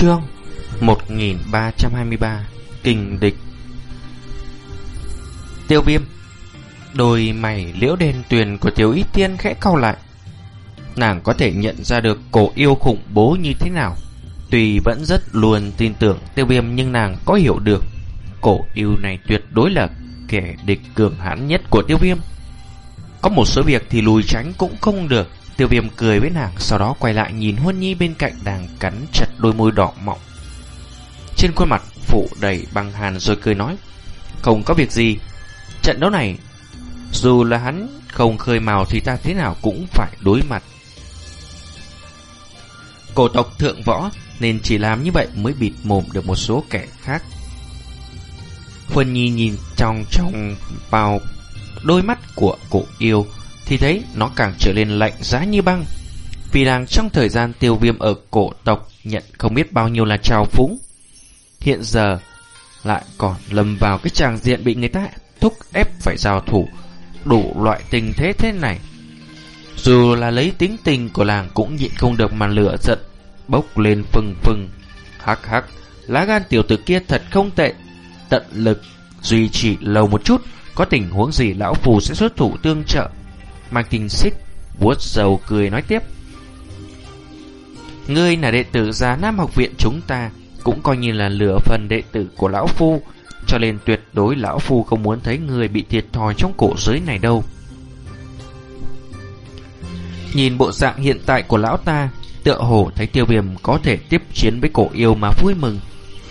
Chương 1323 Kinh địch. Tiêu viêm, Đôi mày liễu đen tuyền của tiểu y tiên khẽ cau lại. Nàng có thể nhận ra được cổ yêu khủng bố như thế nào. Tuy vẫn rất luôn tin tưởng tiêu viêm nhưng nàng có hiểu được Cổ yêu này tuyệt đối là kẻ địch cường hãn nhất của tiêu viêm. Có một số việc thì lùi tránh cũng không được. Tiêu viêm cười với nàng, Sau đó quay lại nhìn Huân Nhi bên cạnh đang cắn chặt đôi môi đỏ mọng. Trên khuôn mặt phụ đầy băng hàn rồi cười nói, Không có việc gì, Trận đấu này, Dù là hắn không khơi màu Thì ta thế nào cũng phải đối mặt. Cổ tộc thượng võ Nên chỉ làm như vậy mới bịt mồm được một số kẻ khác. Huân Nhi nhìn trong trong vào đôi mắt của cổ yêu thì thấy nó càng trở nên lạnh giá như băng. Vì đang trong thời gian tiêu viêm ở cổ tộc nhận không biết bao nhiêu là trào phúng. Hiện giờ lại còn lầm vào cái tràng diện bị người ta thúc ép phải giao thủ đủ loại tình thế thế này. Dù là lấy tính tình của làng cũng nhịn không được mà lửa giận bốc lên phừng phừng. Hắc hắc, lá gan tiểu tử kia thật không tệ. Tận lực duy trì lâu một chút, có tình huống gì lão phù sẽ xuất thủ tương trợ. Mang tình xích vuốt dầu cười nói tiếp. Ngươi là đệ tử già Nam học viện chúng ta, Cũng coi như là lửa phần đệ tử của Lão Phu, Cho nên tuyệt đối Lão Phu không muốn thấy người bị thiệt thòi trong cổ giới này đâu. Nhìn bộ dạng hiện tại của Lão ta, Tựa hồ thấy tiêu viêm có thể tiếp chiến với cổ yêu mà vui mừng.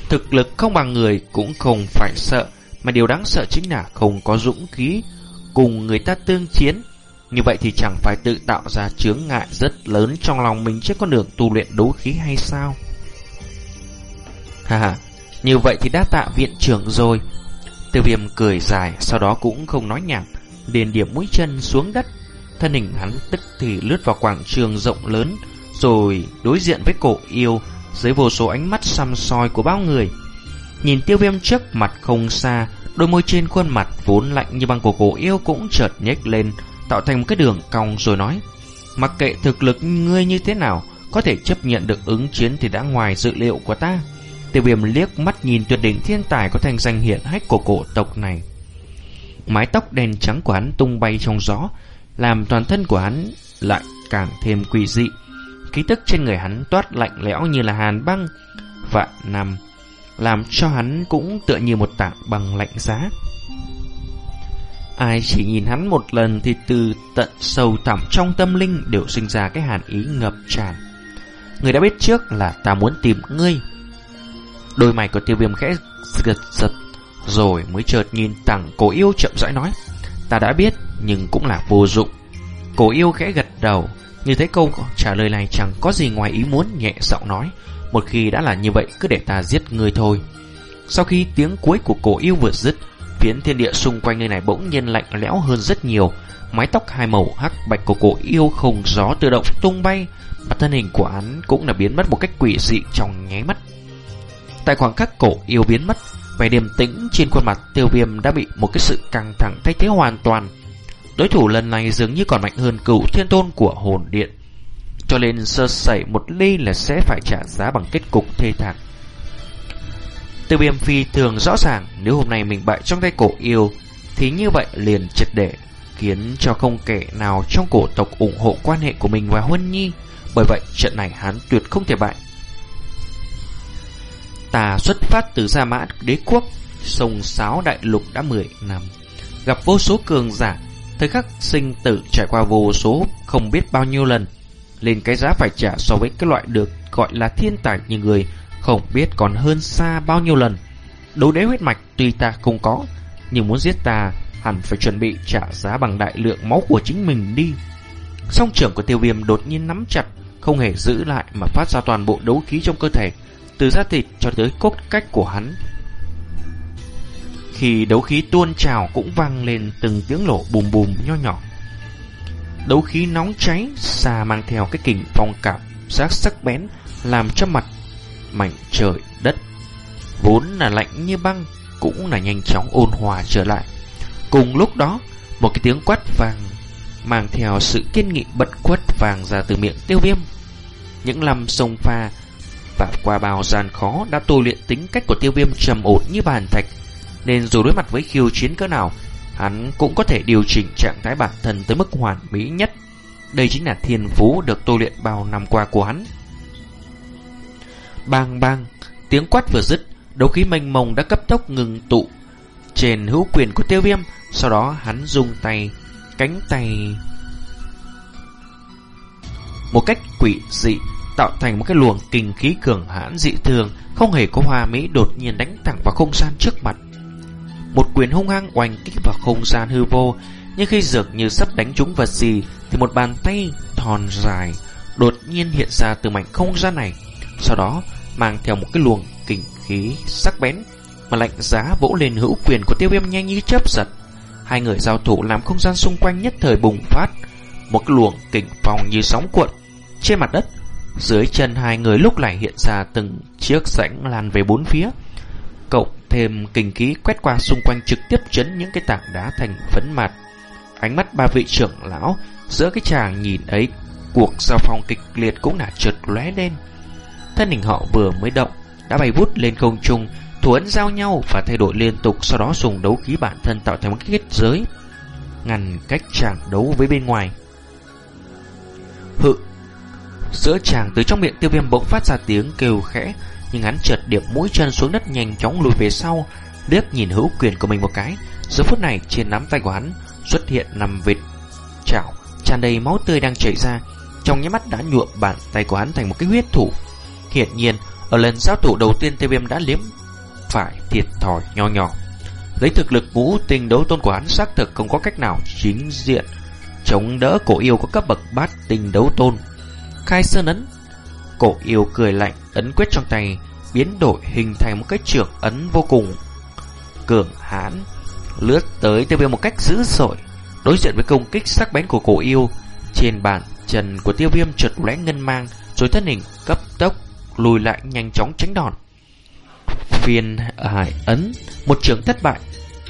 Thực lực không bằng người cũng không phải sợ, Mà điều đáng sợ chính là không có dũng khí Cùng người ta tương chiến như vậy thì chẳng phải tự tạo ra chướng ngại rất lớn trong lòng mình trên con đường tu luyện đấu khí hay sao? Hà hà, như vậy thì đã tạ viện trưởng rồi. Tiêu viêm cười dài, sau đó cũng không nói nhảm, liền điểm mũi chân xuống đất. Thân hình hắn tức thì lướt vào quảng trường rộng lớn, rồi đối diện với cổ yêu, dưới vô số ánh mắt xăm soi của bao người. Nhìn tiêu viêm trước mặt không xa, đôi môi trên khuôn mặt vốn lạnh như băng của cổ yêu cũng chợt nhếch lên, tạo thành một cái đường cong rồi nói, Mặc kệ thực lực ngươi như thế nào, Có thể chấp nhận được ứng chiến thì đã ngoài dự liệu của ta. Tiêu viêm liếc mắt nhìn tuyệt đỉnh thiên tài có thành danh hiện hách của cổ tộc này. Mái tóc đen trắng của hắn tung bay trong gió, Làm toàn thân của hắn lại càng thêm quỷ dị. Khí tức trên người hắn toát lạnh lẽo như là hàn băng, Vạn năm, Làm cho hắn cũng tựa như một tảng băng lạnh giá. Ai chỉ nhìn hắn một lần thì từ tận sâu thẳm trong tâm linh đều sinh ra cái hàn ý ngập tràn. Người đã biết trước là ta muốn tìm ngươi. Đôi mày của tiêu viêm khẽ giật giật rồi mới chợt nhìn thẳng cổ yêu chậm rãi nói. Ta đã biết, nhưng cũng là vô dụng. Cổ yêu khẽ gật đầu, như thấy câu trả lời này chẳng có gì ngoài ý muốn, nhẹ giọng nói. Một khi đã là như vậy, cứ để ta giết ngươi thôi. Sau khi tiếng cuối của cổ yêu vừa dứt Phiến thiên địa xung quanh nơi này bỗng nhiên lạnh lẽo hơn rất nhiều. Mái tóc hai màu hắc bạch của cổ yêu không gió tự động tung bay, Và thân hình của hắn cũng là biến mất một cách quỷ dị trong nháy mắt. Tại khoảng khắc cổ yêu biến mất, Vẻ điềm tĩnh trên khuôn mặt tiêu viêm đã bị một cái sự căng thẳng thay thế hoàn toàn. Đối thủ lần này dường như còn mạnh hơn cựu thiên tôn của hồn điện. Cho nên sơ sẩy một ly là sẽ phải trả giá bằng kết cục thê thảm. Tiêu viêm phi thường rõ ràng nếu hôm nay mình bại trong tay cổ yêu thì như vậy liền triệt để khiến cho không kẻ nào trong cổ tộc ủng hộ quan hệ của mình và Huân Nhi. Bởi vậy trận này hắn tuyệt không thể bại. Ta xuất phát từ Gia Mã đế quốc, sông sáo đại lục đã 10 năm. Gặp vô số cường giả, thời khắc sinh tử trải qua vô số không biết bao nhiêu lần. Lên cái giá phải trả so với cái loại được gọi là thiên tài như người không biết còn hơn xa bao nhiêu lần. Đấu đế huyết mạch tuy ta không có, Nhưng muốn giết ta, Hẳn phải chuẩn bị trả giá bằng đại lượng máu của chính mình đi. Song trưởng của tiêu viêm đột nhiên nắm chặt, Không hề giữ lại mà phát ra toàn bộ đấu khí trong cơ thể, Từ da thịt cho tới cốt cách của hắn. Khi đấu khí tuôn trào cũng vang lên từng tiếng lỗ bùm bùm nho nhỏ. Đấu khí nóng cháy xa mang theo cái kình phong cảm giác sắc bén, Làm cho mặt mảnh trời đất vốn là lạnh như băng cũng là nhanh chóng ôn hòa trở lại. Cùng lúc đó, một cái tiếng quát vàng mang theo sự kiên nghị bật quất vàng ra từ miệng tiêu viêm. Những lầm sông pha và qua bao gian khó đã tu luyện tính cách của tiêu viêm trầm ổn như bàn thạch, nên dù đối mặt với khiêu chiến cỡ nào, hắn cũng có thể điều chỉnh trạng thái bản thân tới mức hoàn mỹ nhất. Đây chính là thiên phú được tu luyện bao năm qua của hắn. Bang bang, tiếng quát vừa dứt, đấu khí mênh mông đã cấp tốc ngừng tụ trên hữu quyền của tiêu viêm, sau đó hắn dùng tay, cánh tay một cách quỷ dị tạo thành một cái luồng kinh khí cường hãn dị thường, không hề có hoa mỹ đột nhiên đánh thẳng vào không gian trước mặt. Một quyền hung hăng oanh kích vào không gian hư vô, nhưng khi dược như sắp đánh trúng vật gì thì một bàn tay thòn dài đột nhiên hiện ra từ mảnh không gian này, sau đó mang theo một cái luồng kinh khí sắc bén mà lạnh giá vỗ lên hữu quyền của tiêu viêm nhanh như chớp giật. Hai người giao thủ làm không gian xung quanh nhất thời bùng phát, một cái luồng kình phong như sóng cuộn trên mặt đất. Dưới chân hai người lúc này hiện ra từng chiếc rãnh lan về bốn phía. Cộng thêm kinh khí quét qua xung quanh trực tiếp chấn những cái tảng đá thành phấn mặt. Ánh mắt ba vị trưởng lão giữa cái chàng nhìn ấy, cuộc giao phong kịch liệt cũng đã trượt lóe lên. Thân hình họ vừa mới động, đã bay vút lên không trung, thủ ấn giao nhau và thay đổi liên tục, sau đó dùng đấu khí bản thân tạo thành một cái kết giới, ngăn cách chàng đấu với bên ngoài. Hự! Giữa chàng từ trong miệng tiêu viêm bỗng phát ra tiếng kêu khẽ Nhưng hắn chợt điệp mũi chân xuống đất nhanh chóng lùi về sau Liếc nhìn hữu quyền của mình một cái. Giờ phút này trên nắm tay của hắn xuất hiện nằm vịt chảo tràn đầy máu tươi đang chảy ra. Trong nháy mắt đã nhuộm bàn tay của hắn thành một cái huyết thủ. Hiển nhiên ở lần giao thủ đầu tiên tiêu viêm đã liếm phải thiệt thòi nho nhỏ Lấy thực lực ngũ tình đấu tôn của hắn xác thực không có cách nào chính diện chống đỡ cổ yêu có cấp bậc bát tình đấu tôn khai sơn ấn. Cổ yêu cười lạnh, ấn quyết trong tay, biến đổi hình thành một cái trưởng ấn vô cùng cường hãn, lướt tới tiêu viêm một cách dữ dội, đối diện với công kích sắc bén của cổ yêu. Trên bàn chân của tiêu viêm trượt lóe ngân mang, rồi thân hình cấp tốc lùi lại nhanh chóng tránh đòn. Viên hải ấn, một trường thất bại,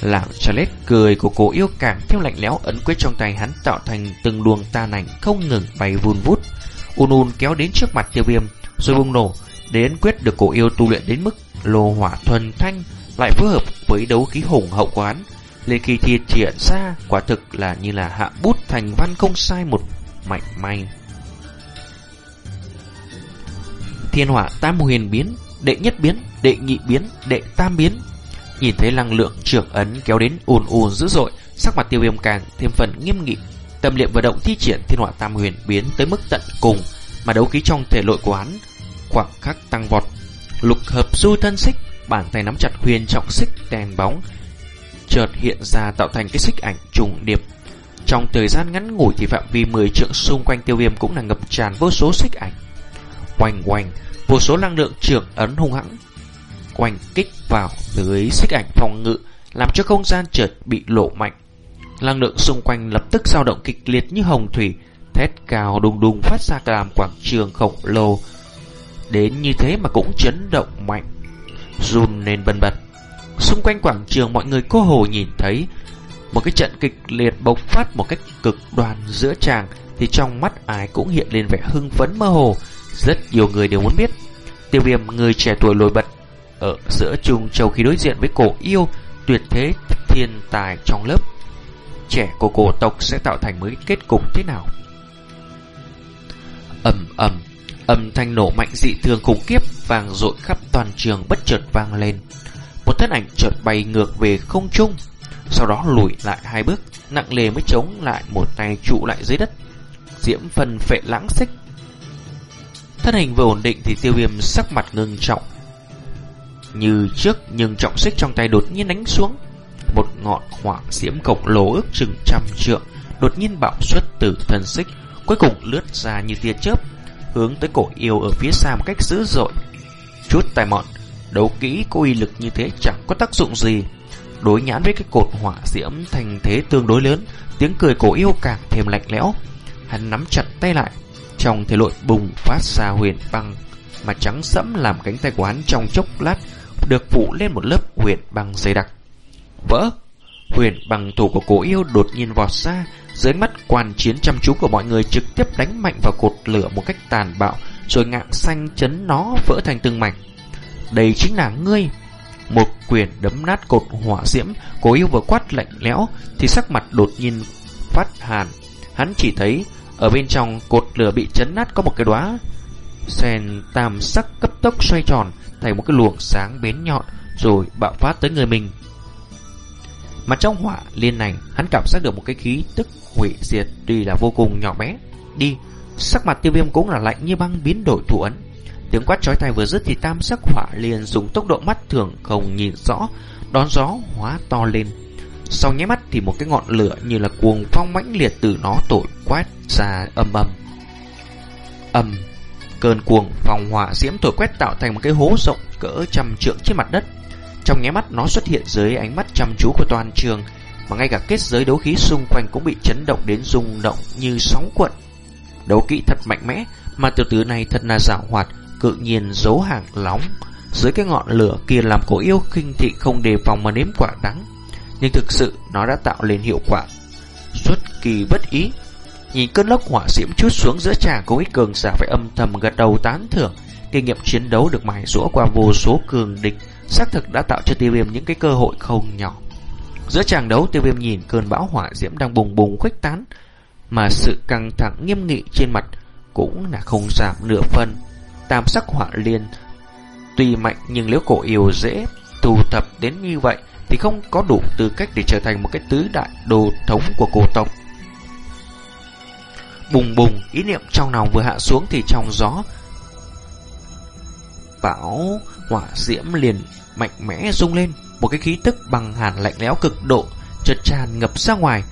làm cho lết cười của cô yêu càng thêm lạnh lẽo ấn quyết trong tay hắn tạo thành từng luồng tàn ảnh không ngừng bay vun vút. Un Un kéo đến trước mặt tiêu viêm Rồi bùng nổ Đến quyết được cổ yêu tu luyện đến mức lô hỏa thuần thanh Lại phối hợp với đấu khí hùng hậu quán Lê kỳ thiệt triển ra Quả thực là như là hạ bút thành văn không sai một mảnh may. Thiên hỏa tam huyền biến Đệ nhất biến, đệ nhị biến, đệ tam biến Nhìn thấy năng lượng trưởng ấn kéo đến ùn ùn dữ dội Sắc mặt tiêu viêm càng thêm phần nghiêm nghị Tâm niệm vận động thi triển thiên hỏa tam huyền biến tới mức tận cùng, mà đấu khí trong thể nội của hắn khoảng khắc tăng vọt. Lục hợp du thân xích, bàn tay nắm chặt huyền trọng xích đèn bóng, chợt hiện ra tạo thành cái xích ảnh trùng điệp. Trong thời gian ngắn ngủi thì phạm vi 10 trượng xung quanh tiêu viêm cũng là ngập tràn vô số xích ảnh. quanh quanh vô số năng lượng trưởng ấn hung hãng quanh kích vào dưới xích ảnh phòng ngự, làm cho không gian chợt bị lộ mạnh. Năng lượng xung quanh lập tức dao động kịch liệt như hồng thủy, thét cao đùng đùng phát ra cả làm quảng trường khổng lồ. Đến như thế mà cũng chấn động mạnh, run lên bần bật. Xung quanh quảng trường mọi người cô hồ nhìn thấy một cái trận kịch liệt bộc phát một cách cực đoan giữa chàng thì trong mắt ai cũng hiện lên vẻ hưng phấn mơ hồ. Rất nhiều người đều muốn biết tiêu viêm người trẻ tuổi lồi bật ở giữa Trung Châu khi đối diện với cổ yêu tuyệt thế thiên tài trong lớp trẻ của cổ tộc sẽ tạo thành mới kết cục thế nào. ầm ầm, âm thanh nổ mạnh dị thường khủng khiếp vang dội khắp toàn trường bất chợt vang lên. Một thân ảnh chợt bay ngược về không trung, sau đó lùi lại hai bước, nặng lề mới chống lại một tay trụ lại dưới đất. Diễm phần phệ lãng xích. Thân hình vừa ổn định thì tiêu viêm sắc mặt ngưng trọng. Như trước nhưng trọng xích trong tay đột nhiên đánh xuống một ngọn hỏa diễm khổng lồ ước chừng trăm trượng đột nhiên bạo xuất từ thân xích, cuối cùng lướt ra như tia chớp, hướng tới cổ yêu ở phía xa một cách dữ dội. Chút tài mọn, đấu kỹ có uy lực như thế chẳng có tác dụng gì. Đối nhãn với cái cột hỏa diễm thành thế tương đối lớn, tiếng cười cổ yêu càng thêm lạnh lẽo. Hắn nắm chặt tay lại, trong thể lội bùng phát ra huyền băng, mà trắng sẫm làm cánh tay của hắn trong chốc lát được phủ lên một lớp huyền băng dày đặc vỡ. Huyền bằng thủ của cổ yêu đột nhiên vọt ra, dưới mắt quan chiến chăm chú của mọi người trực tiếp đánh mạnh vào cột lửa một cách tàn bạo, rồi ngạng xanh chấn nó vỡ thành từng mảnh. Đây chính là ngươi. Một quyền đấm nát cột hỏa diễm, cố yêu vừa quát lạnh lẽo, thì sắc mặt đột nhiên phát hàn. Hắn chỉ thấy ở bên trong cột lửa bị chấn nát có một cái đóa sen tam sắc cấp tốc xoay tròn thành một cái luồng sáng bén nhọn rồi bạo phát tới người mình. Mà trong hỏa liên này, hắn cảm giác được một cái khí tức hủy diệt tuy là vô cùng nhỏ bé. Đi, sắc mặt tiêu viêm cũng là lạnh như băng biến đổi thủ ấn. Tiếng quát chói tai vừa dứt thì tam sắc hỏa liền dùng tốc độ mắt thường không nhìn rõ, đón gió hóa to lên. Sau nháy mắt thì một cái ngọn lửa như là cuồng phong mãnh liệt từ nó tội quát ra âm âm. Âm, cơn cuồng phong hỏa diễm thổi quét tạo thành một cái hố rộng cỡ trăm trượng trên mặt đất. Trong nháy mắt nó xuất hiện dưới ánh mắt chăm chú của toàn trường, mà ngay cả kết giới đấu khí xung quanh cũng bị chấn động đến rung động như sóng cuộn. Đấu kỹ thật mạnh mẽ, mà tiểu tử này thật là dạo hoạt, cự nhiên giấu hàng lóng. Dưới cái ngọn lửa kia làm cổ yêu khinh thị không đề phòng mà nếm quả đắng. Nhưng thực sự nó đã tạo lên hiệu quả xuất kỳ bất ý. Nhìn cơn lốc hỏa diễm chút xuống giữa tràng cố ích cường giả phải âm thầm gật đầu tán thưởng. Kinh nghiệm chiến đấu được mài rũa qua vô số cường địch, xác thực đã tạo cho tiêu viêm những cái cơ hội không nhỏ. Giữa tràng đấu tiêu viêm nhìn cơn bão hỏa diễm đang bùng bùng khuếch tán, mà sự căng thẳng nghiêm nghị trên mặt cũng là không giảm nửa phần. Tam sắc hỏa liên tuy mạnh nhưng nếu cổ yêu dễ tù tập đến như vậy thì không có đủ tư cách để trở thành một cái tứ đại đồ thống của cổ tộc. Bùng bùng, ý niệm trong lòng vừa hạ xuống thì trong gió bão hỏa diễm liền mạnh mẽ rung lên, một cái khí tức bằng hàn lạnh lẽo cực độ chợt tràn ngập ra ngoài.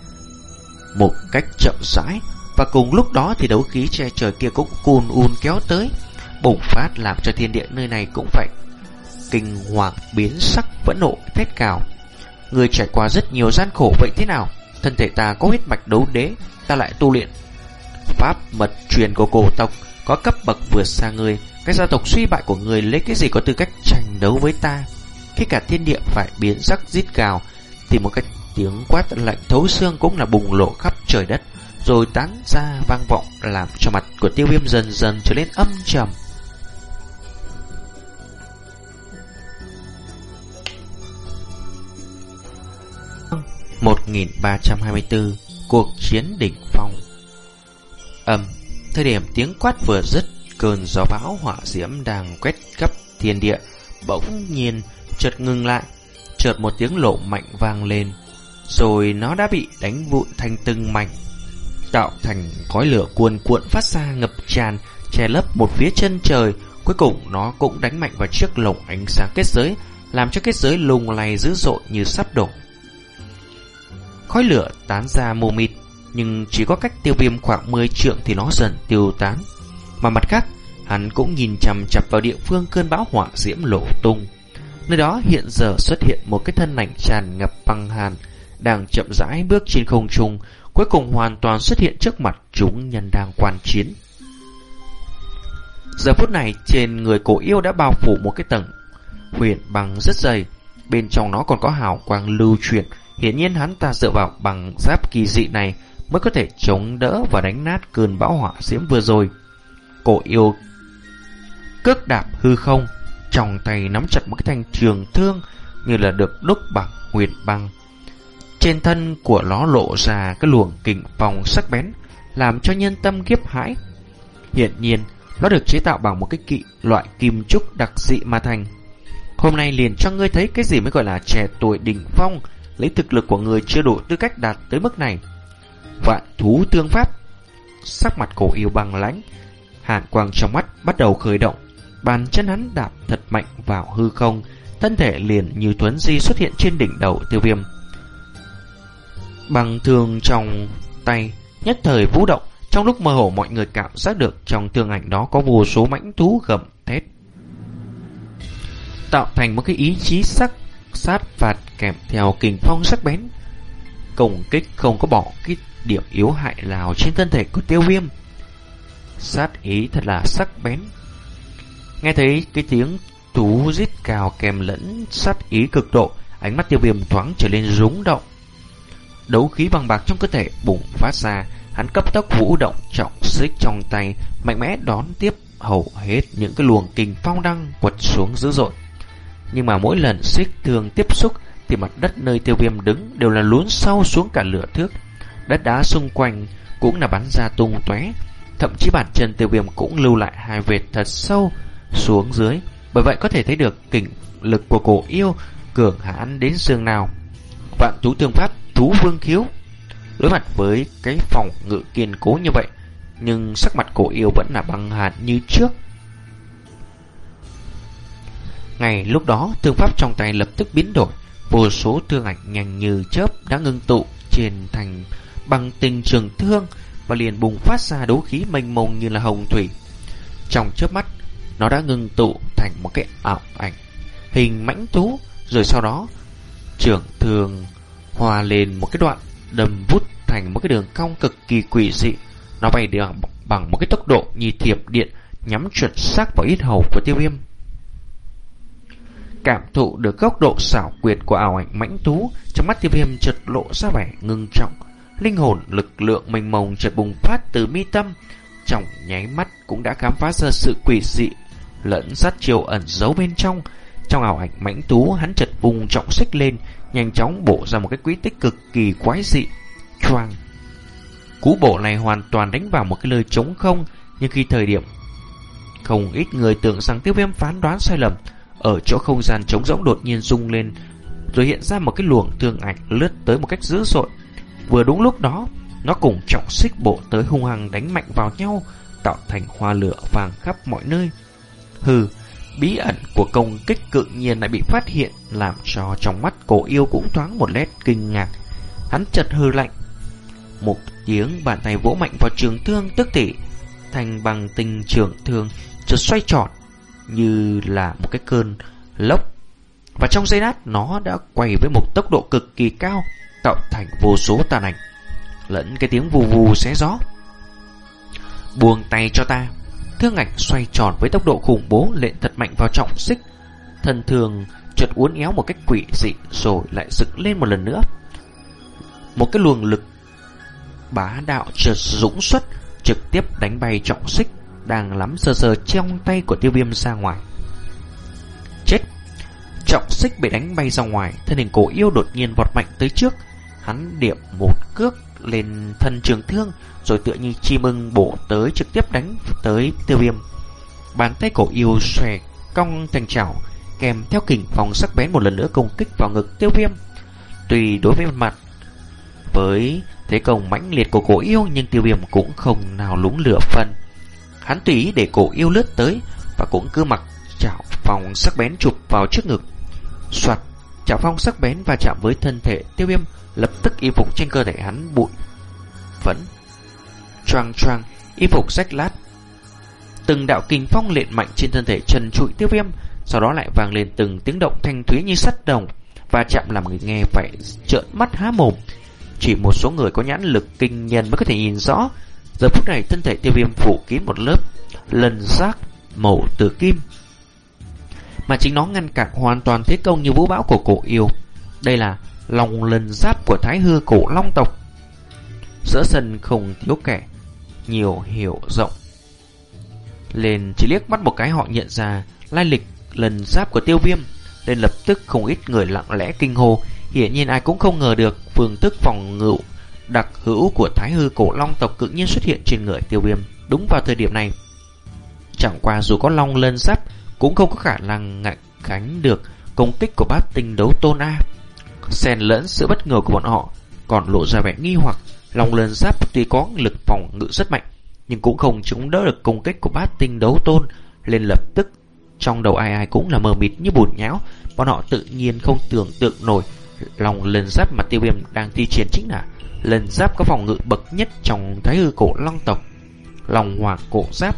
Một cách chậm rãi và cùng lúc đó thì đấu khí che trời kia cũng cuồn un kéo tới, bùng phát làm cho thiên địa nơi này cũng phải kinh hoàng biến sắc vẫn nộ thét cào. Người trải qua rất nhiều gian khổ vậy thế nào? Thân thể ta có huyết mạch đấu đế, ta lại tu luyện. Pháp mật truyền của cổ tộc có cấp bậc vượt xa người, cái gia tộc suy bại của người lấy cái gì có tư cách tranh đấu với ta? Khi cả thiên địa phải biến sắc rít gào, thì một cái tiếng quát lạnh thấu xương cũng là bùng lộ khắp trời đất, rồi tán ra vang vọng làm cho mặt của tiêu viêm dần dần trở nên âm trầm. 1324 Cuộc chiến đỉnh phong. Âm Thời điểm tiếng quát vừa dứt, Cơn gió bão hỏa diễm đang quét khắp thiên địa Bỗng nhiên chợt ngừng lại, Chợt một tiếng lộ mạnh vang lên, Rồi nó đã bị đánh vụn thành từng mảnh, Tạo thành khói lửa cuồn cuộn phát ra ngập tràn, Che lấp một phía chân trời. Cuối cùng nó cũng đánh mạnh vào chiếc lồng ánh sáng kết giới, Làm cho kết giới lùng lay dữ dội như sắp đổ. Khói lửa tán ra mù mịt, nhưng chỉ có cách tiêu viêm khoảng 10 trượng thì nó dần tiêu tán. Mà mặt khác, hắn cũng nhìn chằm chặp vào địa phương cơn bão hỏa diễm lộ tung. Nơi đó hiện giờ xuất hiện một cái thân ảnh tràn ngập băng hàn, đang chậm rãi bước trên không trung, cuối cùng hoàn toàn xuất hiện trước mặt chúng nhân đang quan chiến. Giờ phút này trên người cổ yêu đã bao phủ một cái tầng huyền băng rất dày, bên trong nó còn có hào quang lưu chuyển, Hiển nhiên hắn ta dựa vào bằng giáp kỳ dị này mới có thể chống đỡ và đánh nát cơn bão hỏa diễm vừa rồi. Cổ yêu cước đạp hư không, trong tay nắm chặt một cái thanh trường thương như là được đúc bằng huyền băng. Trên thân của nó lộ ra cái luồng kình phòng sắc bén, làm cho nhân tâm kiếp hãi. Hiện nhiên, nó được chế tạo bằng một cái kỵ loại kim trúc đặc dị mà thành. Hôm nay liền cho ngươi thấy cái gì mới gọi là trẻ tuổi đỉnh phong, lấy thực lực của người chưa đủ tư cách đạt tới mức này. Vạn thú tương pháp, sắc mặt cổ yêu bằng lãnh, hàn quang trong mắt bắt đầu khởi động, bàn chân hắn đạp thật mạnh vào hư không, thân thể liền như tuấn di xuất hiện trên đỉnh đầu tiêu viêm. Bằng thường trong tay, nhất thời vũ động, trong lúc mơ hồ mọi người cảm giác được trong tương ảnh đó có vô số mãnh thú gầm thét. Tạo thành một cái ý chí sắc sát phạt kèm theo kình phong sắc bén. Công kích không có bỏ cái điểm yếu hại nào trên thân thể của tiêu viêm. Sát ý thật là sắc bén. Nghe thấy cái tiếng tú rít cào kèm lẫn sát ý cực độ, ánh mắt tiêu viêm thoáng trở lên rúng động. Đấu khí bằng bạc trong cơ thể bùng phát ra, hắn cấp tốc vũ động trọng xích trong tay, mạnh mẽ đón tiếp hầu hết những cái luồng kình phong đang quật xuống dữ dội. Nhưng mà mỗi lần xích thường tiếp xúc thì mặt đất nơi tiêu viêm đứng đều là lún sâu xuống cả lửa thước. Đất đá xung quanh cũng là bắn ra tung tóe, thậm chí bàn chân tiêu viêm cũng lưu lại hai vệt thật sâu xuống dưới. Bởi vậy có thể thấy được kình lực của cổ yêu cường hãn đến xương nào. Vạn thú thương pháp thú vương khiếu. Đối mặt với cái phòng ngự kiên cố như vậy, nhưng sắc mặt cổ yêu vẫn là băng hạt như trước. Ngày lúc đó, thương pháp trong tay lập tức biến đổi, vô số thương ảnh nhanh như chớp đã ngưng tụ trên thành băng tinh trường thương và liền bùng phát ra đấu khí mênh mông như là hồng thủy. Trong chớp mắt, nó đã ngưng tụ thành một cái ảo ảnh hình mãnh thú, rồi sau đó trường thường hòa lên một cái đoạn đầm vút thành một cái đường cong cực kỳ quỷ dị. Nó bay đường bằng một cái tốc độ như thiệp điện nhắm chuẩn xác vào ít hầu của tiêu viêm. Cảm thụ được góc độ xảo quyệt của ảo ảnh mãnh thú, trong mắt tiêu viêm chợt lộ ra vẻ ngưng trọng. Linh hồn lực lượng mênh mông chợt bùng phát từ mi tâm, trong nháy mắt cũng đã khám phá ra sự quỷ dị lẫn sát chiều ẩn giấu bên trong. Trong ảo ảnh mãnh thú, hắn chợt vùng trọng xích lên, nhanh chóng bổ ra một cái quý tích cực kỳ quái dị. Choang Cú bổ này hoàn toàn đánh vào một cái lời trống không, nhưng khi thời điểm không ít người tưởng rằng tiêu viêm phán đoán sai lầm, ở chỗ không gian trống rỗng đột nhiên rung lên, rồi hiện ra một cái luồng thương ảnh lướt tới một cách dữ dội. Vừa đúng lúc đó, nó cùng trọng xích bộ tới hung hăng đánh mạnh vào nhau, tạo thành hoa lửa vàng khắp mọi nơi. Hừ, bí ẩn của công kích cự nhiên lại bị phát hiện, làm cho trong mắt cổ yêu cũng thoáng một nét kinh ngạc. Hắn chật hư lạnh, một tiếng bàn tay vỗ mạnh vào trường thương tức thì thành bằng tình trường thương chợt xoay tròn như là một cái cơn lốc. Và trong giây lát nó đã quay với một tốc độ cực kỳ cao tạo thành vô số tàn ảnh lẫn cái tiếng vù vù xé gió. Buông tay cho ta. Thương ảnh xoay tròn với tốc độ khủng bố lện thật mạnh vào trọng xích. Thần thường chợt uốn éo một cách quỷ dị rồi lại dựng lên một lần nữa. Một cái luồng lực bá đạo chợt dũng xuất, trực tiếp đánh bay trọng xích đang lắm sờ sờ trong tay của tiêu viêm ra ngoài. Chết! Trọng xích bị đánh bay ra ngoài, thân hình cổ yêu đột nhiên vọt mạnh tới trước. Hắn điểm một cước lên thân trường thương, rồi tựa như chi mưng bổ tới trực tiếp đánh tới tiêu viêm. Bàn tay cổ yêu xòe cong thành chảo, kèm theo kình phòng sắc bén một lần nữa công kích vào ngực tiêu viêm. Tùy đối với mặt với thế công mãnh liệt của cổ yêu nhưng tiêu viêm cũng không nào lúng lửa phân. Hắn tùy ý để cổ yêu lướt tới và cũng cứ mặc chảo phong sắc bén chụp vào trước ngực. Soạt, chảo phong sắc bén và chạm với thân thể tiêu viêm lập tức y phục trên cơ thể hắn bụi. Vẫn choang choang, y phục rách lát. Từng đạo kinh phong lện mạnh trên thân thể trần trụi tiêu viêm, sau đó lại vang lên từng tiếng động thanh thúy như sắt đồng và chạm làm người nghe phải trợn mắt há mồm. Chỉ một số người có nhãn lực kinh nhân mới có thể nhìn rõ. Giờ phút này thân thể tiêu viêm phủ kín một lớp lần giác màu tử kim. Mà chính nó ngăn cản hoàn toàn thế công như vũ bão của cổ yêu. Đây là lòng lần giáp của thái hư cổ long tộc. Giữa sân không thiếu kẻ, nhiều hiểu rộng. Lên chỉ liếc mắt một cái họ nhận ra lai lịch lần giáp của tiêu viêm. Nên lập tức không ít người lặng lẽ kinh hồ, Hiển nhiên ai cũng không ngờ được phương thức phòng ngự đặc hữu của Thái Hư cổ long tộc tự nhiên xuất hiện trên người tiêu viêm đúng vào thời điểm này. Chẳng qua dù có long lân giáp cũng không có khả năng ngạnh khánh được công kích của bát tinh đấu tôn A. Xen lẫn sự bất ngờ của bọn họ, còn lộ ra vẻ nghi hoặc long lân giáp tuy có lực phòng ngự rất mạnh, nhưng cũng không chống đỡ được công kích của bát tinh đấu tôn lên lập tức trong đầu ai ai cũng là mờ mịt như bùn nhão bọn họ tự nhiên không tưởng tượng nổi lòng lần giáp mà tiêu viêm đang thi triển chính là lần giáp có phòng ngự bậc nhất trong thái hư cổ long tộc long hoàng cổ giáp.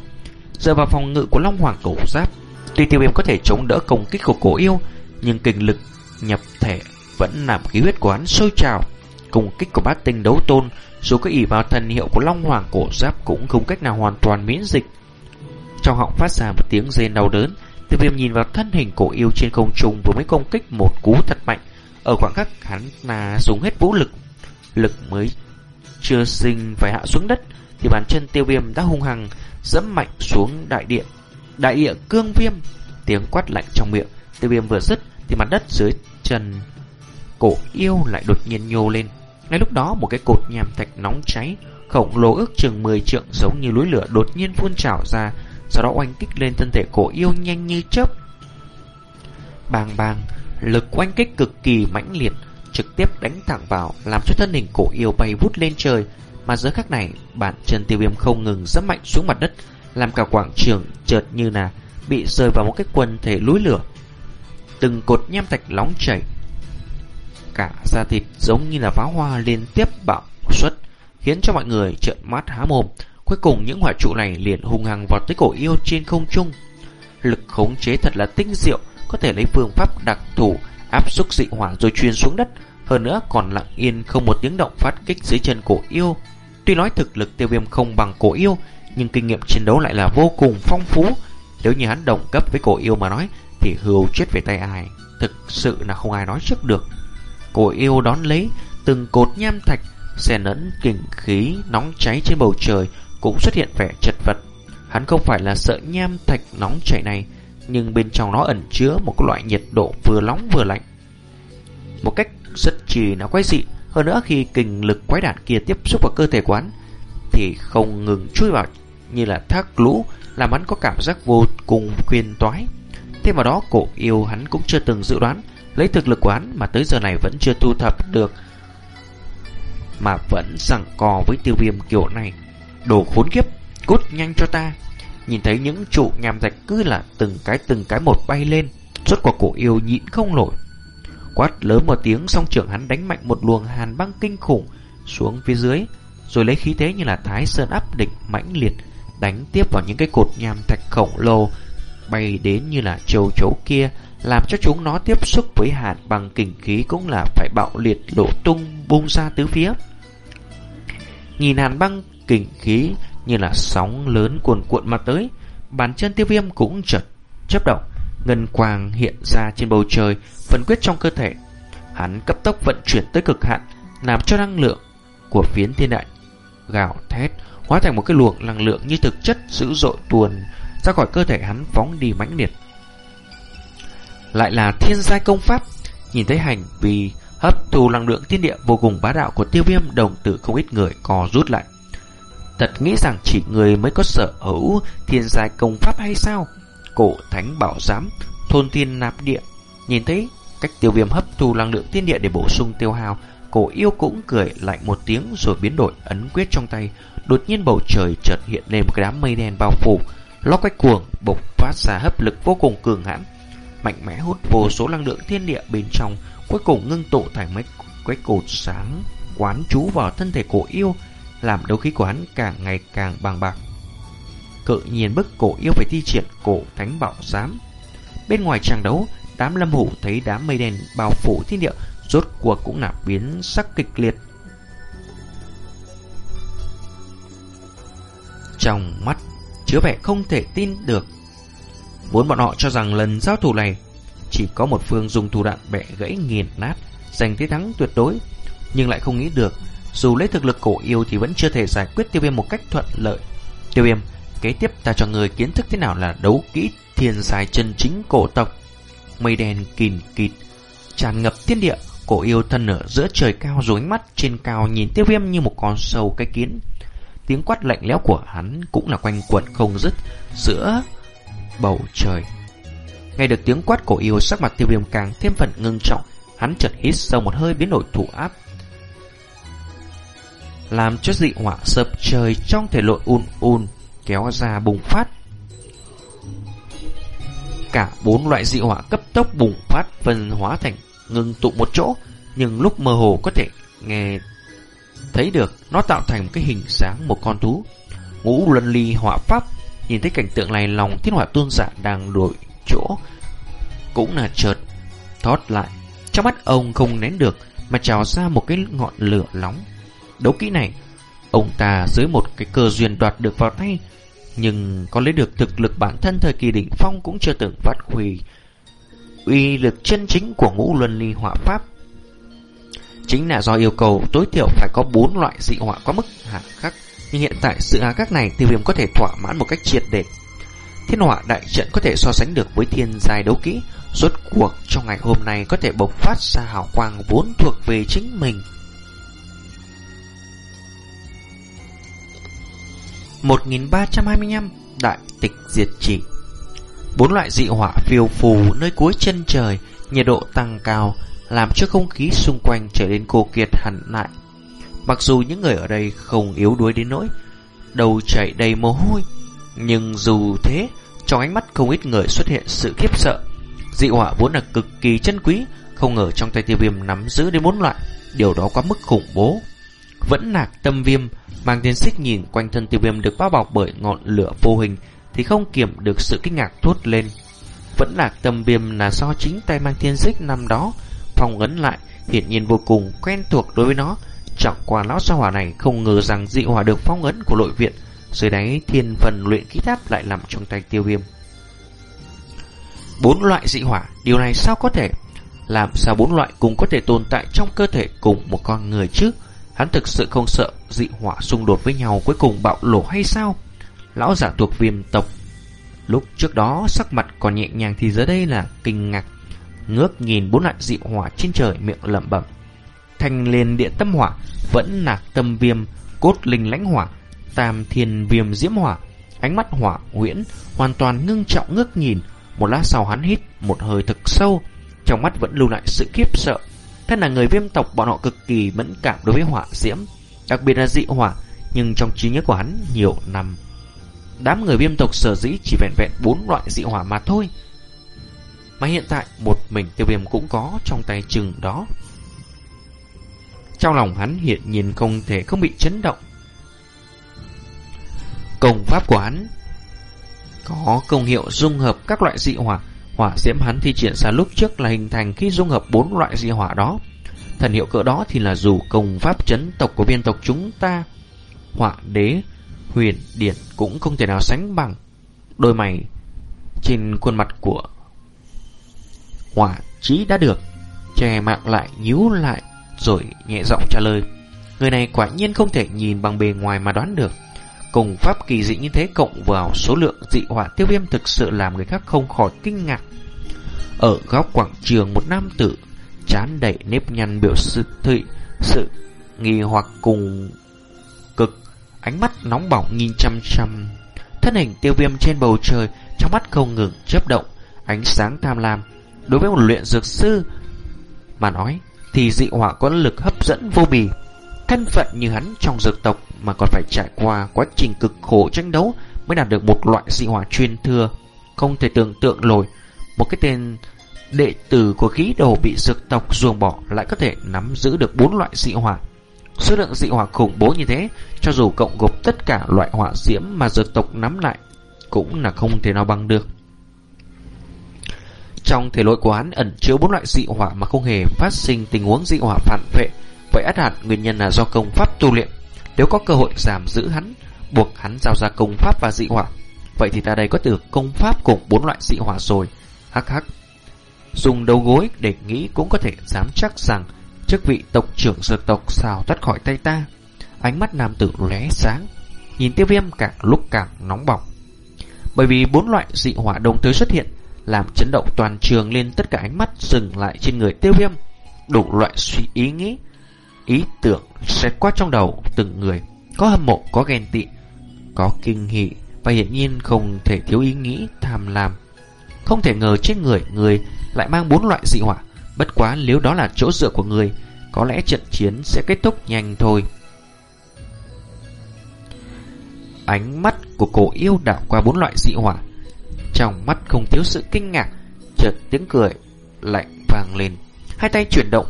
Dựa vào phòng ngự của long hoàng cổ giáp tuy tiêu viêm có thể chống đỡ công kích của cổ yêu nhưng kinh lực nhập thể vẫn làm khí huyết của hắn sôi trào. Công kích của bát tinh đấu tôn dù có ỷ vào thần hiệu của long hoàng cổ giáp cũng không cách nào hoàn toàn miễn dịch. Trong họng phát ra một tiếng rên đau đớn tiêu viêm nhìn vào thân hình cổ yêu trên không trung vừa mới công kích một cú thật mạnh. Ở khoảng cách hắn là dùng hết vũ lực, lực mới chưa sinh phải hạ xuống đất, thì bàn chân tiêu viêm đã hung hăng dẫm mạnh xuống đại điện. Đại địa cương viêm, tiếng quát lạnh trong miệng, tiêu viêm vừa dứt thì mặt đất dưới chân cổ yêu lại đột nhiên nhô lên. Ngay lúc đó một cái cột nhàm thạch nóng cháy, khổng lồ ước chừng 10 trượng giống như núi lửa đột nhiên phun trào ra, sau đó oanh kích lên thân thể cổ yêu nhanh như chớp. bàng bàng lực oanh kích cực kỳ mãnh liệt, trực tiếp đánh thẳng vào, làm cho thân hình cổ yêu bay vút lên trời. Mà giữa khắc này, bản chân tiêu viêm không ngừng dẫm mạnh xuống mặt đất, làm cả quảng trường chợt như là bị rơi vào một cái quần thể núi lửa. Từng cột nham thạch nóng chảy, cả da thịt giống như là pháo hoa liên tiếp bạo xuất, khiến cho mọi người trợn mắt há mồm. Cuối cùng những hỏa trụ này liền hung hăng vọt tới cổ yêu trên không trung. Lực khống chế thật là tinh diệu, có thể lấy phương pháp đặc thủ áp xúc dị hỏa rồi truyền xuống đất, hơn nữa còn lặng yên không một tiếng động phát kích dưới chân cổ yêu. Tuy nói thực lực tiêu viêm không bằng cổ yêu, nhưng kinh nghiệm chiến đấu lại là vô cùng phong phú. Nếu như hắn đồng cấp với cổ yêu mà nói, thì hưu chết về tay ai, thực sự là không ai nói trước được. Cổ yêu đón lấy từng cột nham thạch, xe nẫn kình khí nóng cháy trên bầu trời cũng xuất hiện vẻ chật vật. Hắn không phải là sợ nham thạch nóng chảy này, nhưng bên trong nó ẩn chứa một loại nhiệt độ vừa nóng vừa lạnh. Một cách rất trì nó quái dị, hơn nữa khi kình lực quái đản kia tiếp xúc vào cơ thể quán thì không ngừng chui vào như là thác lũ, làm hắn có cảm giác vô cùng khuyên toái. Thêm vào đó cổ yêu hắn cũng chưa từng dự đoán lấy thực lực quán mà tới giờ này vẫn chưa thu thập được mà vẫn sẵn cò với tiêu viêm kiểu này. Đồ khốn kiếp, cút nhanh cho ta. Nhìn thấy những trụ nham thạch cứ là từng cái từng cái một bay lên, suốt quả cổ yêu nhịn không nổi. Quát lớn một tiếng song trưởng hắn đánh mạnh một luồng hàn băng kinh khủng xuống phía dưới, rồi lấy khí thế như là thái sơn áp địch mãnh liệt đánh tiếp vào những cái cột nham thạch khổng lồ bay đến như là châu chấu kia, làm cho chúng nó tiếp xúc với hàn băng kinh khí cũng là phải bạo liệt lộ tung bung ra tứ phía. Nhìn hàn băng kinh khí như là sóng lớn cuồn cuộn mà tới, bàn chân tiêu viêm cũng chợt chớp động, ngân quang hiện ra trên bầu trời, phần quyết trong cơ thể. Hắn cấp tốc vận chuyển tới cực hạn, làm cho năng lượng của phiến thiên đại gào thét hóa thành một cái luồng năng lượng như thực chất dữ dội tuồn ra khỏi cơ thể hắn phóng đi mãnh liệt. Lại là thiên giai công pháp, nhìn thấy hành vi hấp thu năng lượng thiên địa vô cùng bá đạo của tiêu viêm đồng tử không ít người co rút lại. Thật nghĩ rằng chỉ người mới có sở hữu thiên giai công pháp hay sao? Cổ thánh bảo giám, thôn thiên nạp địa. Nhìn thấy cách tiêu viêm hấp thu năng lượng thiên địa để bổ sung tiêu hao, cổ yêu cũng cười lạnh một tiếng rồi biến đổi ấn quyết trong tay. Đột nhiên bầu trời chợt hiện lên một cái đám mây đen bao phủ, lóc quách cuồng bộc phát ra hấp lực vô cùng cường hãn, mạnh mẽ hút vô số năng lượng thiên địa bên trong, cuối cùng ngưng tụ thành mấy cái cột sáng quán trú vào thân thể cổ yêu làm đấu khí của hắn càng ngày càng bằng bạc. Cự nhiên bức cổ yêu phải thi triển cổ thánh bảo giám. Bên ngoài tràng đấu, đám lâm hủ thấy đám mây đen bao phủ thiên địa, rốt cuộc cũng là biến sắc kịch liệt. Trong mắt chứa vẻ không thể tin được. Vốn bọn họ cho rằng lần giao thủ này chỉ có một phương dùng thủ đoạn bẻ gãy nghiền nát, giành thế thắng tuyệt đối, nhưng lại không nghĩ được dù lấy thực lực cổ yêu thì vẫn chưa thể giải quyết tiêu viêm một cách thuận lợi. Tiêu viêm, kế tiếp ta cho người kiến thức thế nào là đấu kỹ thiên dài chân chính cổ tộc. Mây đen kìn kịt, tràn ngập thiên địa, cổ yêu thân ở giữa trời cao rồi mắt trên cao nhìn tiêu viêm như một con sâu cái kiến. Tiếng quát lạnh lẽo của hắn cũng là quanh quẩn không dứt giữa bầu trời. Nghe được tiếng quát cổ yêu sắc mặt tiêu viêm càng thêm phần ngưng trọng, hắn chợt hít sâu một hơi biến đổi thủ áp làm cho dị hỏa sập trời trong thể lội un un kéo ra bùng phát. Cả bốn loại dị hỏa cấp tốc bùng phát phân hóa thành ngừng tụ một chỗ, nhưng lúc mơ hồ có thể nghe thấy được nó tạo thành một cái hình dáng một con thú. Ngũ luân ly hỏa pháp nhìn thấy cảnh tượng này lòng thiên hỏa tôn giả đang đổi chỗ cũng là chợt thoát lại trong mắt ông không nén được mà trào ra một cái ngọn lửa nóng Đấu kỹ này, ông ta dưới một cái cơ duyên đoạt được vào tay, nhưng có lấy được thực lực bản thân thời kỳ đỉnh phong cũng chưa từng phát huy uy lực chân chính của ngũ luân ly họa pháp. Chính là do yêu cầu tối thiểu phải có bốn loại dị họa có mức hạ khắc Nhưng hiện tại sự hạ khắc này tiêu viêm có thể thỏa mãn một cách triệt để. Thiên hỏa đại trận có thể so sánh được với thiên giai đấu kỹ, rốt cuộc trong ngày hôm nay có thể bộc phát ra hào quang vốn thuộc về chính mình. 1325 Đại tịch diệt chỉ Bốn loại dị hỏa phiêu phù nơi cuối chân trời, nhiệt độ tăng cao, làm cho không khí xung quanh trở nên cô kiệt hẳn lại. Mặc dù những người ở đây không yếu đuối đến nỗi, đầu chảy đầy mồ hôi, nhưng dù thế, trong ánh mắt không ít người xuất hiện sự khiếp sợ. Dị hỏa vốn là cực kỳ chân quý, không ngờ trong tay tiêu viêm nắm giữ đến bốn loại, điều đó quá mức khủng bố. Vẫn nạc tâm viêm, mang tiên xích nhìn quanh thân tiêu viêm được bao bọc bởi ngọn lửa vô hình, thì không kiểm được sự kinh ngạc thốt lên. Vẫn lạc tâm viêm là do chính tay mang tiên xích năm đó, phong ấn lại, hiển nhiên vô cùng quen thuộc đối với nó. Chẳng qua lão sao hỏa này không ngờ rằng dị hỏa được phong ấn của nội viện, dưới đáy thiên phần luyện khí tháp lại nằm trong tay tiêu viêm. Bốn loại dị hỏa, điều này sao có thể? Làm sao bốn loại cùng có thể tồn tại trong cơ thể cùng một con người chứ? Hắn thực sự không sợ dị hỏa xung đột với nhau cuối cùng bạo lộ hay sao? Lão giả thuộc viêm tộc, Lúc trước đó sắc mặt còn nhẹ nhàng thì giờ đây là kinh ngạc, Ngước nhìn bốn loại dị hỏa trên trời miệng lẩm bẩm. Thanh liền điện tâm hỏa Vẫn nạc tâm viêm, Cốt linh lãnh hỏa Tam thiên viêm diễm hỏa Ánh mắt hỏa huyễn Hoàn toàn ngưng trọng ngước nhìn. Một lát sau hắn hít một hơi thật sâu, Trong mắt vẫn lưu lại sự khiếp sợ. Thân là người viêm tộc, bọn họ cực kỳ mẫn cảm đối với hỏa diễm, Đặc biệt là dị hỏa, Nhưng trong trí nhớ của hắn nhiều năm, Đám người viêm tộc sở dĩ chỉ vẹn vẹn bốn loại dị hỏa mà thôi. Mà hiện tại, một mình tiêu viêm cũng có trong tay chừng đó. Trong lòng hắn hiện nhìn không thể không bị chấn động. Công pháp của hắn có công hiệu dung hợp các loại dị hỏa Hỏa diễm hắn thi triển ra lúc trước là hình thành khi dung hợp bốn loại dị hỏa đó Thần hiệu cỡ đó thì là dù công pháp chấn tộc của viên tộc chúng ta Hỏa đế huyền điển cũng không thể nào sánh bằng. Đôi mày trên khuôn mặt của hỏa trí đã được, che mạng lại nhíu lại rồi nhẹ giọng trả lời. Người này quả nhiên không thể nhìn bằng bề ngoài mà đoán được. Cùng pháp kỳ dị như thế cộng vào số lượng dị hỏa tiêu viêm thực sự làm người khác không khỏi kinh ngạc. Ở góc quảng trường một nam tử chán đầy nếp nhăn biểu sự thị sự nghi hoặc cùng cực ánh mắt nóng bỏng nhìn chăm chăm. Thân hình tiêu viêm trên bầu trời, trong mắt không ngừng chớp động, ánh sáng tham lam. Đối với một luyện dược sư mà nói, thì dị hỏa có lực hấp dẫn vô bì. Thân phận như hắn trong dược tộc mà còn phải trải qua quá trình cực khổ tranh đấu mới đạt được một loại dị hỏa chuyên thừa. Không thể tưởng tượng nổi một cái tên đệ tử của khí đồ bị dược tộc ruồng bỏ lại có thể nắm giữ được bốn loại dị hỏa. Số lượng dị hỏa khủng bố như thế, cho dù cộng gộp tất cả loại hỏa diễm mà dược tộc nắm lại, cũng là không thể nào bằng được. Trong thể lỗi của hắn ẩn chứa bốn loại dị hỏa mà không hề phát sinh tình huống dị hỏa phản vệ, vậy át hẳn nguyên nhân là do công pháp tu luyện. Nếu có cơ hội giảm giữ hắn, buộc hắn giao ra công pháp và dị hỏa, vậy thì ta đây có được công pháp cùng bốn loại dị hỏa rồi. Hắc hắc. Dùng đầu gối để nghĩ cũng có thể dám chắc rằng chức vị tộc trưởng dược tộc sao thoát khỏi tay ta. Ánh mắt nam tử lóe sáng, nhìn tiêu viêm càng lúc càng nóng bỏng. Bởi vì bốn loại dị hỏa đồng thời xuất hiện, làm chấn động toàn trường lên tất cả ánh mắt dừng lại trên người tiêu viêm. Đủ loại suy ý nghĩ, ý tưởng sẽ qua trong đầu từng người. Có hâm mộ, có ghen tị, có kinh hỉ và hiển nhiên không thể thiếu ý nghĩ tham lam. Không thể ngờ trên người người lại mang bốn loại dị hỏa Bất quá nếu đó là chỗ dựa của người Có lẽ trận chiến sẽ kết thúc nhanh thôi. Ánh mắt của cổ yêu đảo qua bốn loại dị hỏa Trong mắt không thiếu sự kinh ngạc Chợt tiếng cười lạnh vang lên. Hai tay chuyển động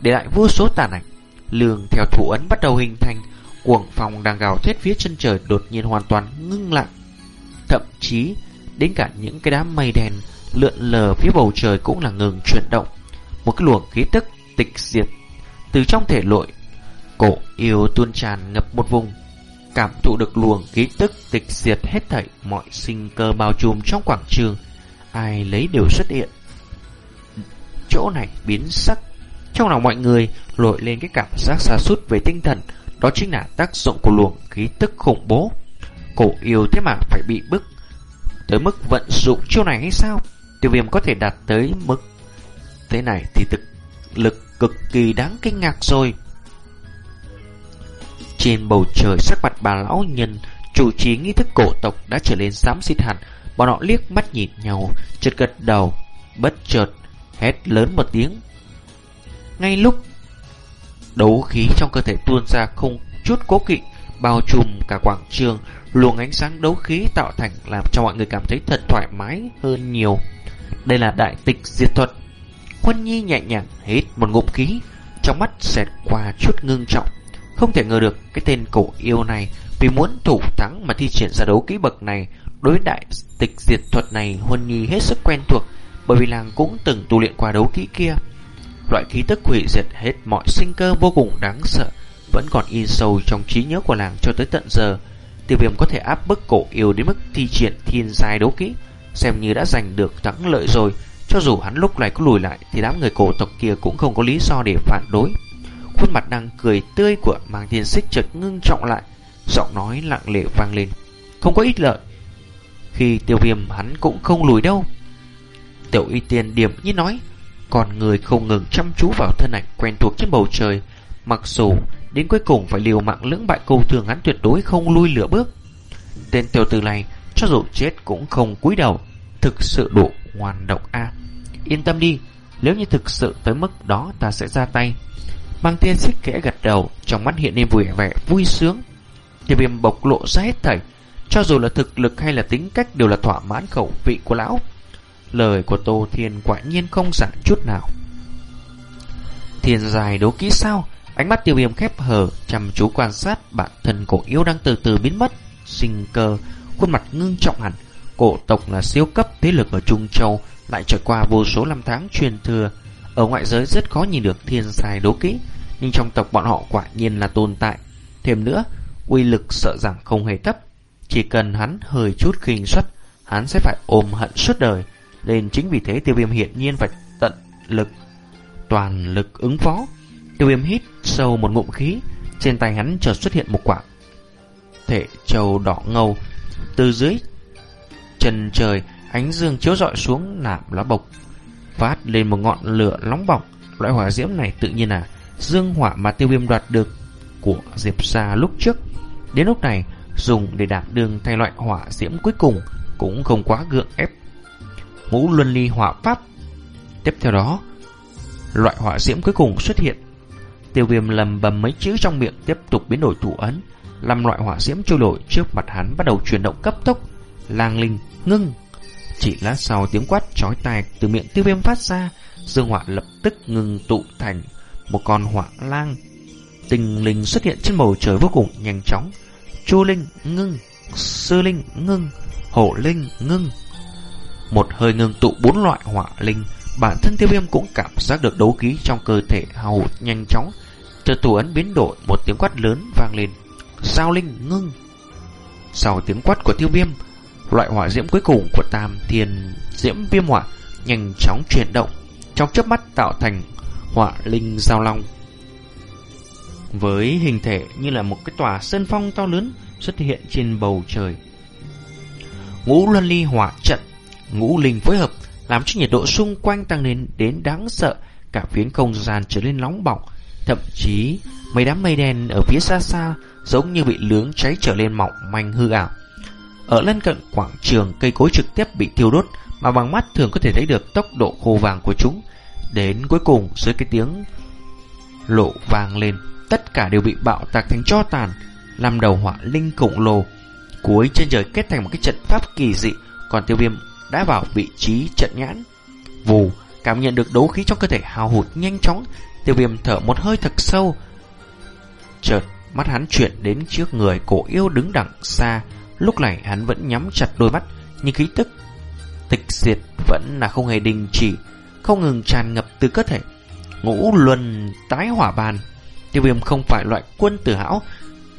Để lại vô số tàn ảnh. Lường theo thủ ấn bắt đầu hình thành, Cuồng phòng đang gào thét phía chân trời Đột nhiên hoàn toàn ngưng lại. Thậm chí, đến cả những cái đám mây đen lượn lờ phía bầu trời cũng là ngừng chuyển động. Một cái luồng khí tức tịch diệt từ trong thể lội cổ yêu tuôn tràn ngập một vùng, cảm thụ được luồng khí tức tịch diệt hết thảy mọi sinh cơ bao trùm trong quảng trường. Ai lấy đều xuất hiện. Chỗ này biến sắc trong lòng mọi người lội lên cái cảm giác xa sút về tinh thần Đó chính là tác dụng của luồng khí tức khủng bố. Cổ yêu thế mà phải bị bức tới mức vận dụng chiêu này hay sao? Tiêu viêm có thể đạt tới mức thế này thì thực lực cực kỳ đáng kinh ngạc rồi. Trên bầu trời sắc mặt bà lão nhân chủ trì nghi thức cổ tộc đã trở nên xám xịt hẳn. Bọn họ liếc mắt nhìn nhau, chợt gật đầu, bất chợt hét lớn một tiếng. Ngay lúc đấu khí trong cơ thể tuôn ra không chút cố kỵ, bao trùm cả quảng trường, luồng ánh sáng đấu khí tạo thành làm cho mọi người cảm thấy thật thoải mái hơn nhiều. Đây là đại tịch diệt thuật. Huân Nhi nhẹ nhàng hít một ngụm khí, trong mắt xẹt qua chút ngưng trọng. Không thể ngờ được cái tên cổ yêu này vì muốn thủ thắng mà thi triển ra đấu kỹ bậc này. Đối đại tịch diệt thuật này, Huân Nhi hết sức quen thuộc, bởi vì nàng cũng từng tu luyện qua đấu kỹ kia. Loại khí tức hủy diệt hết mọi sinh cơ vô cùng đáng sợ, vẫn còn in sâu trong trí nhớ của nàng cho tới tận giờ. Tiêu viêm có thể áp bức cổ yêu đến mức thi triển thiên giai đấu kỹ, xem như đã giành được thắng lợi rồi. Cho dù hắn lúc này có lùi lại thì đám người cổ tộc kia cũng không có lý do để phản đối. Khuôn mặt đang cười tươi của mang thiên xích chợt ngưng trọng lại, giọng nói lặng lẽ vang lên. Không có ít lợi. Khi tiêu viêm hắn cũng không lùi đâu. Tiểu y tiên điểm như nói, còn người không ngừng chăm chú vào thân ảnh quen thuộc trên bầu trời, mặc dù đến cuối cùng phải liều mạng lưỡng bại câu thường hắn tuyệt đối không lui lửa bước. Tên tiểu tử này, cho dù chết cũng không cúi đầu, thực sự đủ ngoan độc a. Yên tâm đi, nếu như thực sự tới mức đó ta sẽ ra tay. Mang tiên xích kẽ gật đầu, trong mắt hiện lên vui vẻ vui sướng. Tiêu viêm bộc lộ ra hết thảy, cho dù là thực lực hay là tính cách đều là thỏa mãn khẩu vị của lão. Lời của Tô Thiên quả nhiên không giả chút nào. Thiên dài đấu kỹ sao? Ánh mắt tiêu viêm khép hờ, chăm chú quan sát bản thân cổ yêu đang từ từ biến mất. Sinh cơ, khuôn mặt ngưng trọng hẳn. Cổ tộc là siêu cấp thế lực ở Trung Châu, lại trải qua vô số năm tháng truyền thừa. Ở ngoại giới rất khó nhìn được thiên dài đấu kỹ, nhưng trong tộc bọn họ quả nhiên là tồn tại. Thêm nữa, uy lực sợ rằng không hề thấp. Chỉ cần hắn hơi chút khinh suất, hắn sẽ phải ôm hận suốt đời. Nên chính vì thế tiêu viêm hiện nhiên phải tận lực, toàn lực ứng phó. Tiêu viêm hít sâu một ngụm khí, trên tay hắn chợt xuất hiện một quả thể trầu đỏ ngầu. Từ dưới chân trời, ánh dương chiếu rọi xuống nạm lá bộc, phát lên một ngọn lửa nóng bỏng. Loại hỏa diễm này tự nhiên là dương hỏa mà tiêu viêm đoạt được của Diệp Sa lúc trước. Đến lúc này, dùng để đảm đường thay loại hỏa diễm cuối cùng cũng không quá gượng ép. Ngũ luân ly hỏa pháp. Tiếp theo đó, loại hỏa diễm cuối cùng xuất hiện. Tiêu viêm lầm bầm mấy chữ trong miệng tiếp tục biến đổi thủ ấn. làm loại hỏa diễm trôi nổi trước mặt hắn bắt đầu chuyển động cấp tốc. Lang linh, ngưng. Chỉ lát sau tiếng quát chói tai từ miệng tiêu viêm phát ra, dương hỏa lập tức ngừng tụ thành một con hỏa lang. Tình linh xuất hiện trên bầu trời vô cùng nhanh chóng. Chu linh, ngưng. Sư linh, ngưng. Hổ linh, ngưng. Một hơi ngưng tụ bốn loại hỏa linh, bản thân tiêu viêm cũng cảm giác được đấu khí trong cơ thể hao hụt nhanh chóng. Từ tù ấn biến đổi, một tiếng quát lớn vang lên. Giao linh ngưng. Sau tiếng quát của tiêu viêm, loại hỏa diễm cuối cùng của tam thiên diễm viêm hỏa nhanh chóng chuyển động, trong chớp mắt tạo thành hỏa linh giao long. Với hình thể như là một cái tòa sơn phong to lớn xuất hiện trên bầu trời. Ngũ luân ly hỏa trận, ngũ linh phối hợp làm cho nhiệt độ xung quanh tăng lên đến đáng sợ, cả phiến không gian trở nên nóng bỏng, thậm chí mấy đám mây đen ở phía xa xa giống như bị lướng cháy trở lên mỏng manh hư ảo. Ở lân cận quảng trường, cây cối trực tiếp bị thiêu đốt, mà bằng mắt thường có thể thấy được tốc độ khô vàng của chúng. Đến cuối cùng, dưới cái tiếng lộ vàng lên, tất cả đều bị bạo tạc thành cho tàn, làm đầu hỏa linh khổng lồ. Cuối trên trời kết thành một cái trận pháp kỳ dị, còn tiêu viêm đã vào vị trí trận nhãn. Vù, cảm nhận được đấu khí trong cơ thể hào hụt nhanh chóng, tiêu viêm thở một hơi thật sâu. Chợt, mắt hắn chuyển đến trước người cổ yêu đứng đằng xa, lúc này hắn vẫn nhắm chặt đôi mắt, nhưng khí tức tịch diệt vẫn là không hề đình chỉ, không ngừng tràn ngập từ cơ thể. Ngũ luân tái hỏa bàn, tiêu viêm không phải loại quân tử hão,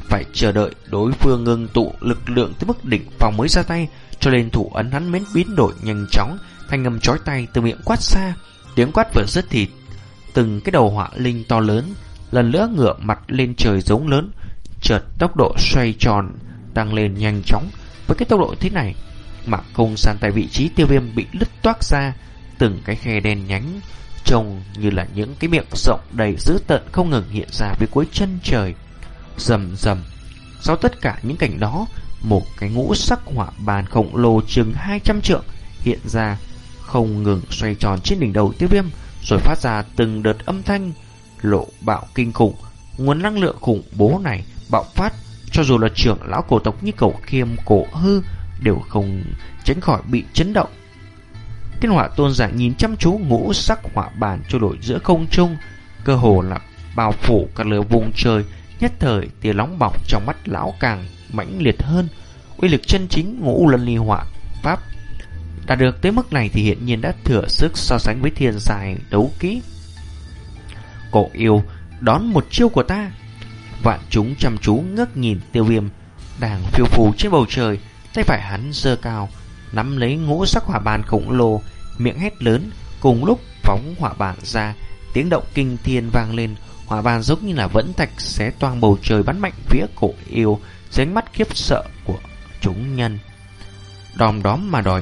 phải chờ đợi đối phương ngưng tụ lực lượng tới mức đỉnh phòng mới ra tay, cho nên thủ ấn hắn mến biến đổi nhanh chóng, thanh ngầm chói tay từ miệng quát xa, tiếng quát vừa dứt thì từng cái đầu họa linh to lớn lần nữa ngửa mặt lên trời giống lớn, chợt tốc độ xoay tròn tăng lên nhanh chóng. Với cái tốc độ thế này, mà không gian tại vị trí tiêu viêm bị lứt toác ra, từng cái khe đen nhánh trông như là những cái miệng rộng đầy dữ tợn không ngừng hiện ra với cuối chân trời. Rầm rầm. Sau tất cả những cảnh đó, một cái ngũ sắc hỏa bàn khổng lồ chừng 200 trượng hiện ra, không ngừng xoay tròn trên đỉnh đầu tiêu viêm, rồi phát ra từng đợt âm thanh lộ bạo kinh khủng. Nguồn năng lượng khủng bố này bạo phát, cho dù là trưởng lão cổ tộc như cổ khiêm, cổ hư, đều không tránh khỏi bị chấn động. Thiên hỏa tôn giả nhìn chăm chú ngũ sắc hỏa bàn trôi nổi giữa không trung, cơ hồ là bao phủ cả lửa vùng trời, nhất thời tia nóng bỏng trong mắt lão càng mãnh liệt hơn. Uy lực chân chính ngũ lần ly hỏa pháp đạt được tới mức này thì hiện nhiên đã thừa sức so sánh với thiên dài đấu kỹ. Cổ yêu đón một chiêu của ta. Vạn chúng chăm chú ngước nhìn tiêu viêm đang phiêu phù trên bầu trời, tay phải hắn giơ cao, nắm lấy ngũ sắc hỏa bàn khổng lồ, miệng hét lớn, cùng lúc phóng hỏa bàn ra, tiếng động kinh thiên vang lên, hỏa bàn giống như là vẫn thạch xé toang bầu trời bắn mạnh phía cổ yêu, dưới mắt khiếp sợ của chúng nhân. Đòm đóm mà đòi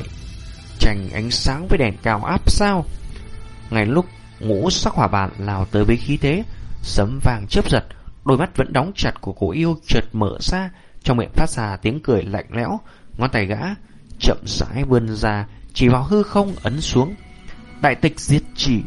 tranh ánh sáng với đèn cao áp sao? Ngay lúc ngũ sắc hỏa bàn lao tới với khí thế, sấm vàng chớp giật, đôi mắt vẫn đóng chặt của cổ yêu chợt mở ra, trong miệng phát ra tiếng cười lạnh lẽo, ngón tay gã chậm rãi vươn ra, chỉ vào hư không ấn xuống. Đại tịch diệt chỉ